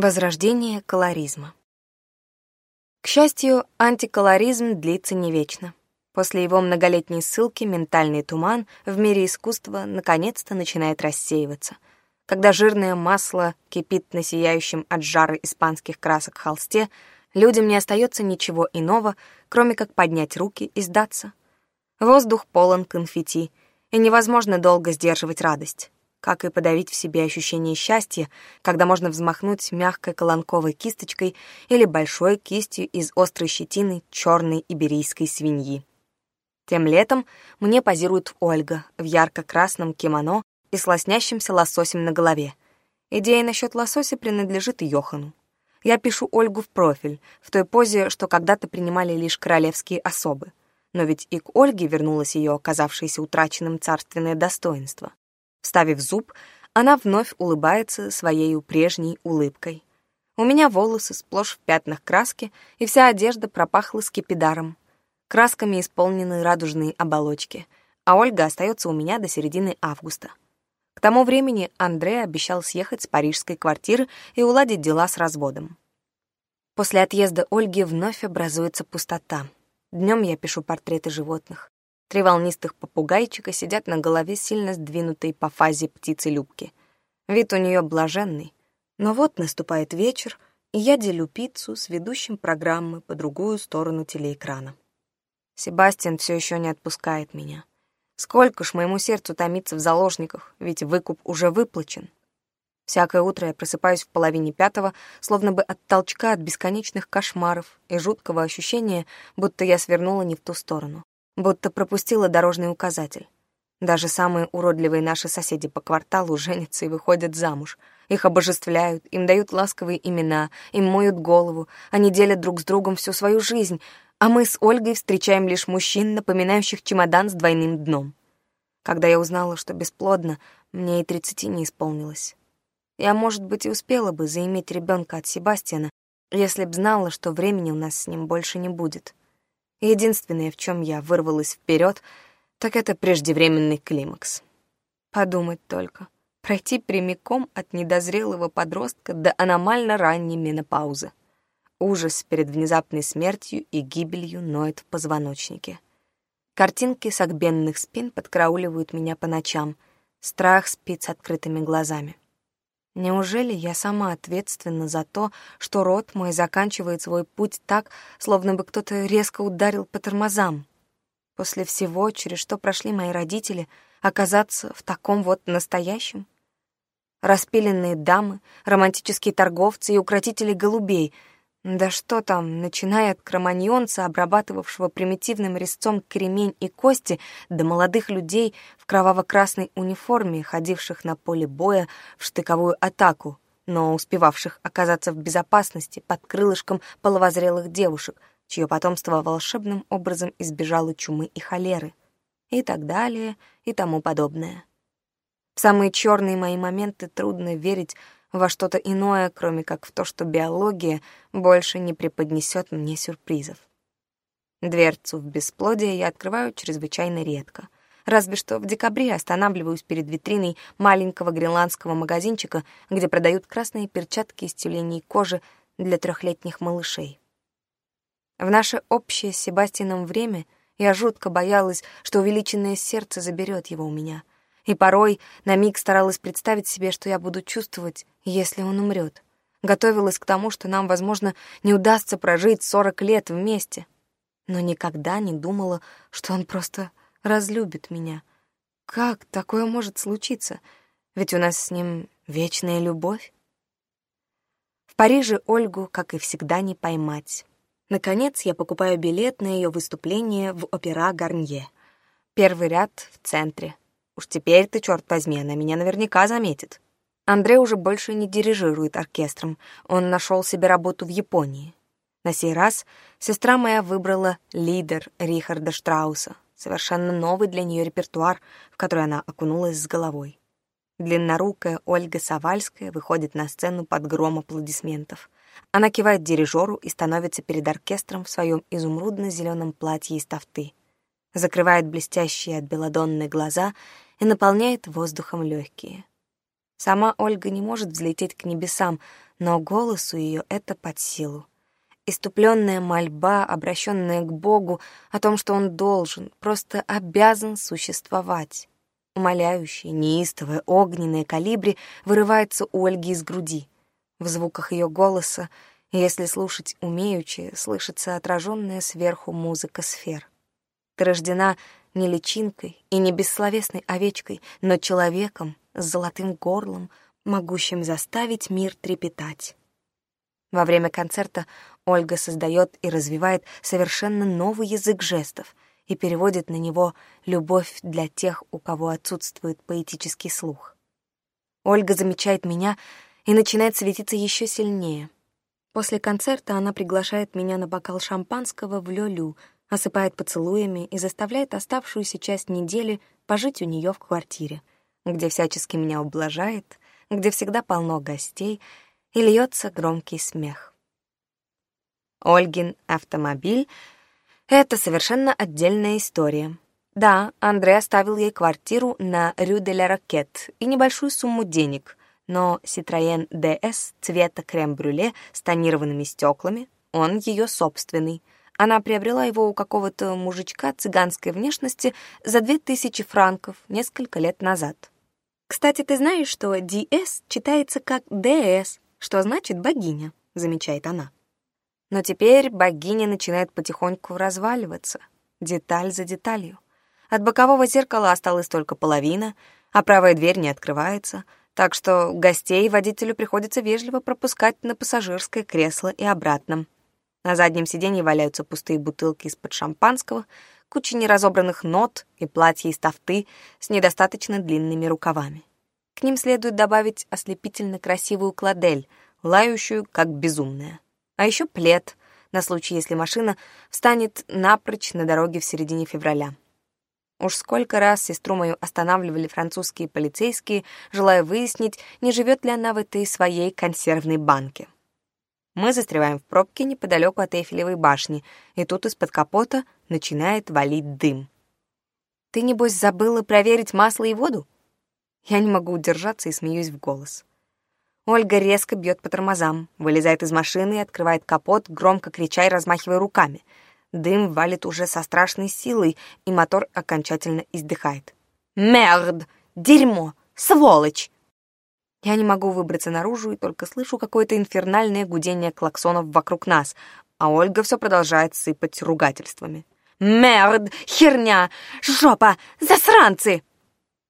Возрождение колоризма. К счастью, антиколоризм длится не вечно. После его многолетней ссылки ментальный туман в мире искусства наконец-то начинает рассеиваться. Когда жирное масло кипит на сияющем от жары испанских красок холсте, людям не остается ничего иного, кроме как поднять руки и сдаться. Воздух полон конфетти, и невозможно долго сдерживать радость как и подавить в себе ощущение счастья, когда можно взмахнуть мягкой колонковой кисточкой или большой кистью из острой щетины черной иберийской свиньи. Тем летом мне позирует Ольга в ярко-красном кимоно и с лоснящимся лососем на голове. Идея насчет лосося принадлежит Йохану. Я пишу Ольгу в профиль, в той позе, что когда-то принимали лишь королевские особы. Но ведь и к Ольге вернулось ее оказавшееся утраченным царственное достоинство. Вставив зуб, она вновь улыбается своей прежней улыбкой. У меня волосы сплошь в пятнах краски, и вся одежда пропахла скипидаром. Красками исполнены радужные оболочки, а Ольга остается у меня до середины августа. К тому времени Андрей обещал съехать с парижской квартиры и уладить дела с разводом. После отъезда Ольги вновь образуется пустота. Днем я пишу портреты животных. Три волнистых попугайчика сидят на голове сильно сдвинутой по фазе птицы-любки. Вид у нее блаженный. Но вот наступает вечер, и я делю пиццу с ведущим программы по другую сторону телеэкрана. Себастьян все еще не отпускает меня. Сколько ж моему сердцу томиться в заложниках, ведь выкуп уже выплачен. Всякое утро я просыпаюсь в половине пятого, словно бы от толчка от бесконечных кошмаров и жуткого ощущения, будто я свернула не в ту сторону будто пропустила дорожный указатель. Даже самые уродливые наши соседи по кварталу женятся и выходят замуж. Их обожествляют, им дают ласковые имена, им моют голову, они делят друг с другом всю свою жизнь, а мы с Ольгой встречаем лишь мужчин, напоминающих чемодан с двойным дном. Когда я узнала, что бесплодно, мне и тридцати не исполнилось. Я, может быть, и успела бы заиметь ребенка от Себастьяна, если б знала, что времени у нас с ним больше не будет. Единственное, в чем я вырвалась вперед, так это преждевременный климакс. Подумать только. Пройти прямиком от недозрелого подростка до аномально ранней менопаузы. Ужас перед внезапной смертью и гибелью ноет в позвоночнике. Картинки согбенных спин подкрауливают меня по ночам. Страх спит с открытыми глазами. Неужели я сама ответственна за то, что род мой заканчивает свой путь так, словно бы кто-то резко ударил по тормозам? После всего, через что прошли мои родители, оказаться в таком вот настоящем? Распиленные дамы, романтические торговцы и укротители голубей — да что там, начиная от кроманьонца, обрабатывавшего примитивным резцом кремень и кости, до молодых людей в кроваво-красной униформе, ходивших на поле боя в штыковую атаку, но успевавших оказаться в безопасности под крылышком половозрелых девушек, чье потомство волшебным образом избежало чумы и холеры, и так далее, и тому подобное. В самые черные мои моменты трудно верить, во что-то иное, кроме как в то, что биология больше не преподнесет мне сюрпризов. Дверцу в бесплодие я открываю чрезвычайно редко. Разве что в декабре останавливаюсь перед витриной маленького гренландского магазинчика, где продают красные перчатки из тюленей кожи для трехлетних малышей. В наше общее с Себастьяном время я жутко боялась, что увеличенное сердце заберет его у меня — и порой на миг старалась представить себе, что я буду чувствовать, если он умрет. Готовилась к тому, что нам, возможно, не удастся прожить сорок лет вместе. Но никогда не думала, что он просто разлюбит меня. Как такое может случиться? Ведь у нас с ним вечная любовь. В Париже Ольгу, как и всегда, не поймать. Наконец, я покупаю билет на ее выступление в опера «Гарнье». Первый ряд в центре. Уж теперь ты, черт возьми, она меня наверняка заметит. Андрей уже больше не дирижирует оркестром. Он нашел себе работу в Японии. На сей раз сестра моя выбрала лидер Рихарда Штрауса, совершенно новый для нее репертуар, в который она окунулась с головой. Длиннорукая Ольга Савальская выходит на сцену под гром аплодисментов. Она кивает дирижеру и становится перед оркестром в своем изумрудно-зеленом платье из тафты. Закрывает блестящие от белодонны глаза — и наполняет воздухом легкие. Сама Ольга не может взлететь к небесам, но голосу ее это под силу. Иступленная мольба, обращенная к Богу о том, что он должен, просто обязан существовать. Умоляющие, неистовые, огненные калибри вырываются у Ольги из груди. В звуках ее голоса, если слушать умеючи, слышится отраженная сверху музыка сфер. Ты рождена не личинкой и не бессловесной овечкой, но человеком с золотым горлом, могущим заставить мир трепетать. Во время концерта Ольга создает и развивает совершенно новый язык жестов и переводит на него «любовь для тех, у кого отсутствует поэтический слух». Ольга замечает меня и начинает светиться еще сильнее. После концерта она приглашает меня на бокал шампанского в Лёлю, -Лю, осыпает поцелуями и заставляет оставшуюся часть недели пожить у нее в квартире, где всячески меня ублажает, где всегда полно гостей и льется громкий смех. Ольгин автомобиль — это совершенно отдельная история. Да, Андрей оставил ей квартиру на Рю де ля Ракет и небольшую сумму денег, но Citroёn DS цвета крем-брюле с тонированными стеклами он ее собственный — она приобрела его у какого-то мужичка цыганской внешности за две тысячи франков несколько лет назад. «Кстати, ты знаешь, что DS читается как DS, что значит богиня», — замечает она. Но теперь богиня начинает потихоньку разваливаться, деталь за деталью. От бокового зеркала осталась только половина, а правая дверь не открывается, так что гостей водителю приходится вежливо пропускать на пассажирское кресло и обратно, на заднем сиденье валяются пустые бутылки из-под шампанского, куча неразобранных нот и платья из тофты с недостаточно длинными рукавами. К ним следует добавить ослепительно красивую кладель, лающую как безумная. А еще плед, на случай, если машина встанет напрочь на дороге в середине февраля. Уж сколько раз сестру мою останавливали французские полицейские, желая выяснить, не живет ли она в этой своей консервной банке. Мы застреваем в пробке неподалеку от Эйфелевой башни, и тут из-под капота начинает валить дым. «Ты, небось, забыла проверить масло и воду?» Я не могу удержаться и смеюсь в голос. Ольга резко бьет по тормозам, вылезает из машины и открывает капот, громко крича и размахивая руками. Дым валит уже со страшной силой, и мотор окончательно издыхает. «Мерд! Дерьмо! Сволочь!» Я не могу выбраться наружу и только слышу какое-то инфернальное гудение клаксонов вокруг нас, а Ольга все продолжает сыпать ругательствами. «Мерд! Херня! Жопа! Засранцы!»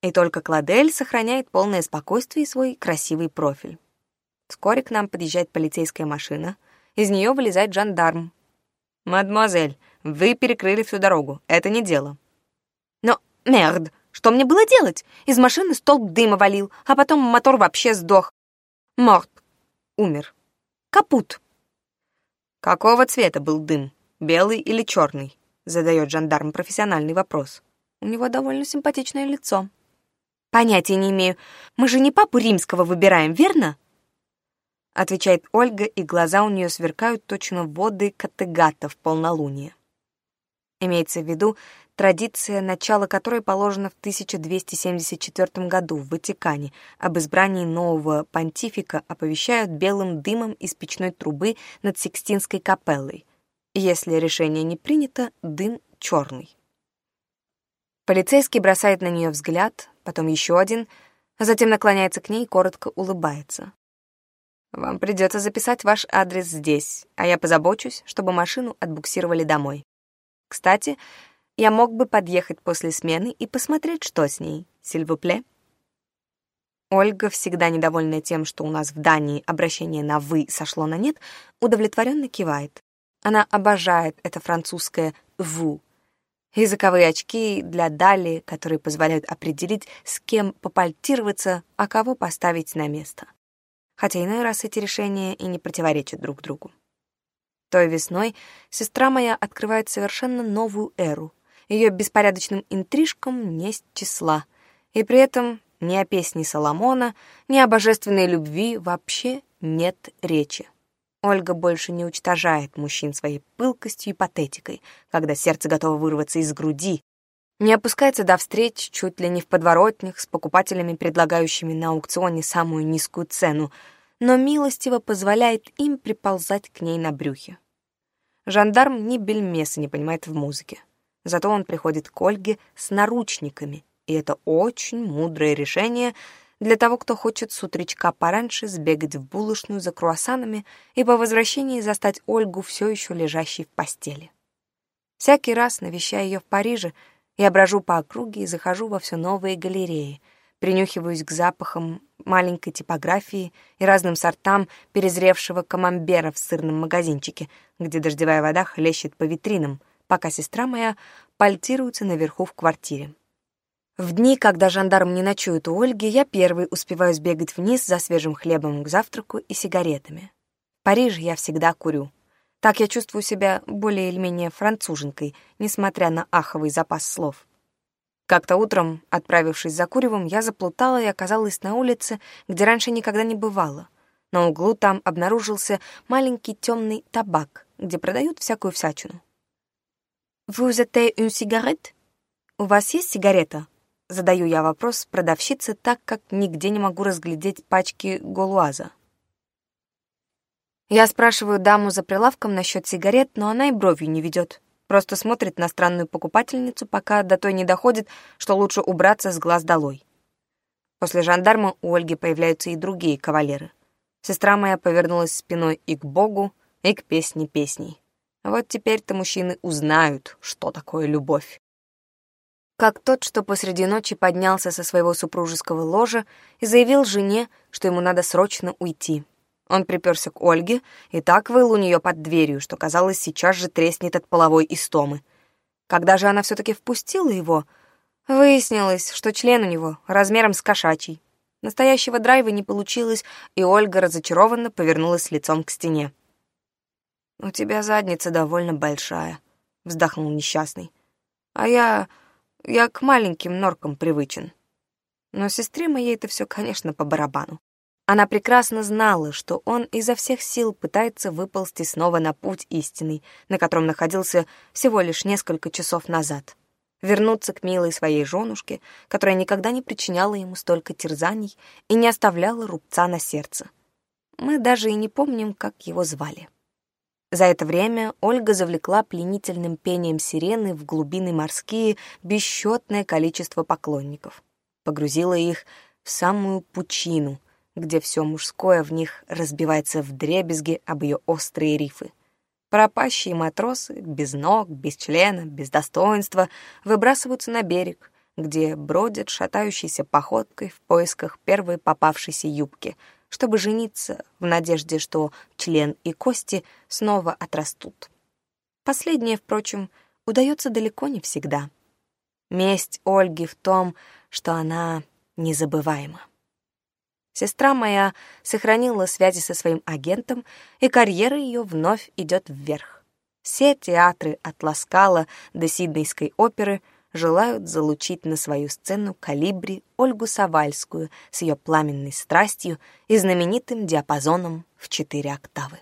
И только Кладель сохраняет полное спокойствие и свой красивый профиль. Вскоре к нам подъезжает полицейская машина. Из нее вылезает жандарм. «Мадемуазель, вы перекрыли всю дорогу. Это не дело». «Но, мерд!» Что мне было делать? Из машины столб дыма валил, а потом мотор вообще сдох. Морт. Умер. Капут. Какого цвета был дым? Белый или черный? Задает жандарм профессиональный вопрос. У него довольно симпатичное лицо. Понятия не имею. Мы же не папу римского выбираем, верно? Отвечает Ольга, и глаза у нее сверкают точно воды Катыгата в полнолуние. Имеется в виду, традиция, начало которой положено в 1274 году в Ватикане, об избрании нового понтифика оповещают белым дымом из печной трубы над Сикстинской капеллой. Если решение не принято, дым черный. Полицейский бросает на нее взгляд, потом еще один, затем наклоняется к ней и коротко улыбается. «Вам придется записать ваш адрес здесь, а я позабочусь, чтобы машину отбуксировали домой. Кстати, я мог бы подъехать после смены и посмотреть, что с ней. Сильвупле. Ольга, всегда недовольная тем, что у нас в Дании обращение на «вы» сошло на «нет», удовлетворенно кивает. Она обожает это французское «ву». Языковые очки для дали, которые позволяют определить, с кем попальтироваться, а кого поставить на место. Хотя иной раз эти решения и не противоречат друг другу. Той весной сестра моя открывает совершенно новую эру — ее беспорядочным интрижкам не числа. И при этом ни о песне Соломона, ни о божественной любви вообще нет речи. Ольга больше не уничтожает мужчин своей пылкостью и патетикой, когда сердце готово вырваться из груди, не опускается до встреч чуть ли не в подворотнях с покупателями, предлагающими на аукционе самую низкую цену, но милостиво позволяет им приползать к ней на брюхе. Жандарм ни бельмеса не понимает в музыке. Зато он приходит к Ольге с наручниками, и это очень мудрое решение для того, кто хочет с утречка пораньше сбегать в булочную за круассанами и по возвращении застать Ольгу все еще лежащей в постели. Всякий раз, навещая ее в Париже, я брожу по округе и захожу во все новые галереи, принюхиваюсь к запахам маленькой типографии и разным сортам перезревшего камамбера в сырном магазинчике, где дождевая вода хлещет по витринам — пока сестра моя пальтируется наверху в квартире. В дни, когда жандарм не ночует у Ольги, я первый успеваю сбегать вниз за свежим хлебом к завтраку и сигаретами. В Париже я всегда курю. Так я чувствую себя более или менее француженкой, несмотря на аховый запас слов. Как-то утром, отправившись за куревом, я заплутала и оказалась на улице, где раньше никогда не бывало. На углу там обнаружился маленький темный табак, где продают всякую всячину. Вы êtes une cigarette?» «У вас есть сигарета?» Задаю я вопрос продавщице, так как нигде не могу разглядеть пачки голуаза. Я спрашиваю даму за прилавком насчет сигарет, но она и бровью не ведет. Просто смотрит на странную покупательницу, пока до той не доходит, что лучше убраться с глаз долой. После жандарма у Ольги появляются и другие кавалеры. Сестра моя повернулась спиной и к Богу, и к песне песней. А вот теперь-то мужчины узнают, что такое любовь. Как тот, что посреди ночи поднялся со своего супружеского ложа и заявил жене, что ему надо срочно уйти. Он приперся к Ольге и так выл у нее под дверью, что, казалось, сейчас же треснет от половой истомы. Когда же она все-таки впустила его, выяснилось, что член у него размером с кошачий. Настоящего драйва не получилось, и Ольга разочарованно повернулась лицом к стене. «У тебя задница довольно большая», — вздохнул несчастный. «А я... я к маленьким норкам привычен». Но сестре моей это все, конечно, по барабану. Она прекрасно знала, что он изо всех сил пытается выползти снова на путь истинный, на котором находился всего лишь несколько часов назад. Вернуться к милой своей женушке, которая никогда не причиняла ему столько терзаний и не оставляла рубца на сердце. Мы даже и не помним, как его звали. За это время Ольга завлекла пленительным пением сирены в глубины морские бесчетное количество поклонников, погрузила их в самую пучину, где все мужское в них разбивается в дребезги об ее острые рифы. Пропащие матросы, без ног, без члена, без достоинства, выбрасываются на берег, где бродят шатающейся походкой в поисках первой попавшейся юбки — чтобы жениться в надежде, что член и кости снова отрастут. Последнее, впрочем, удается далеко не всегда. Месть Ольги в том, что она незабываема. Сестра моя сохранила связи со своим агентом, и карьера ее вновь идет вверх. Все театры от Ласкала до Сиднейской оперы — желают залучить на свою сцену калибри Ольгу Савальскую с ее пламенной страстью и знаменитым диапазоном в четыре октавы.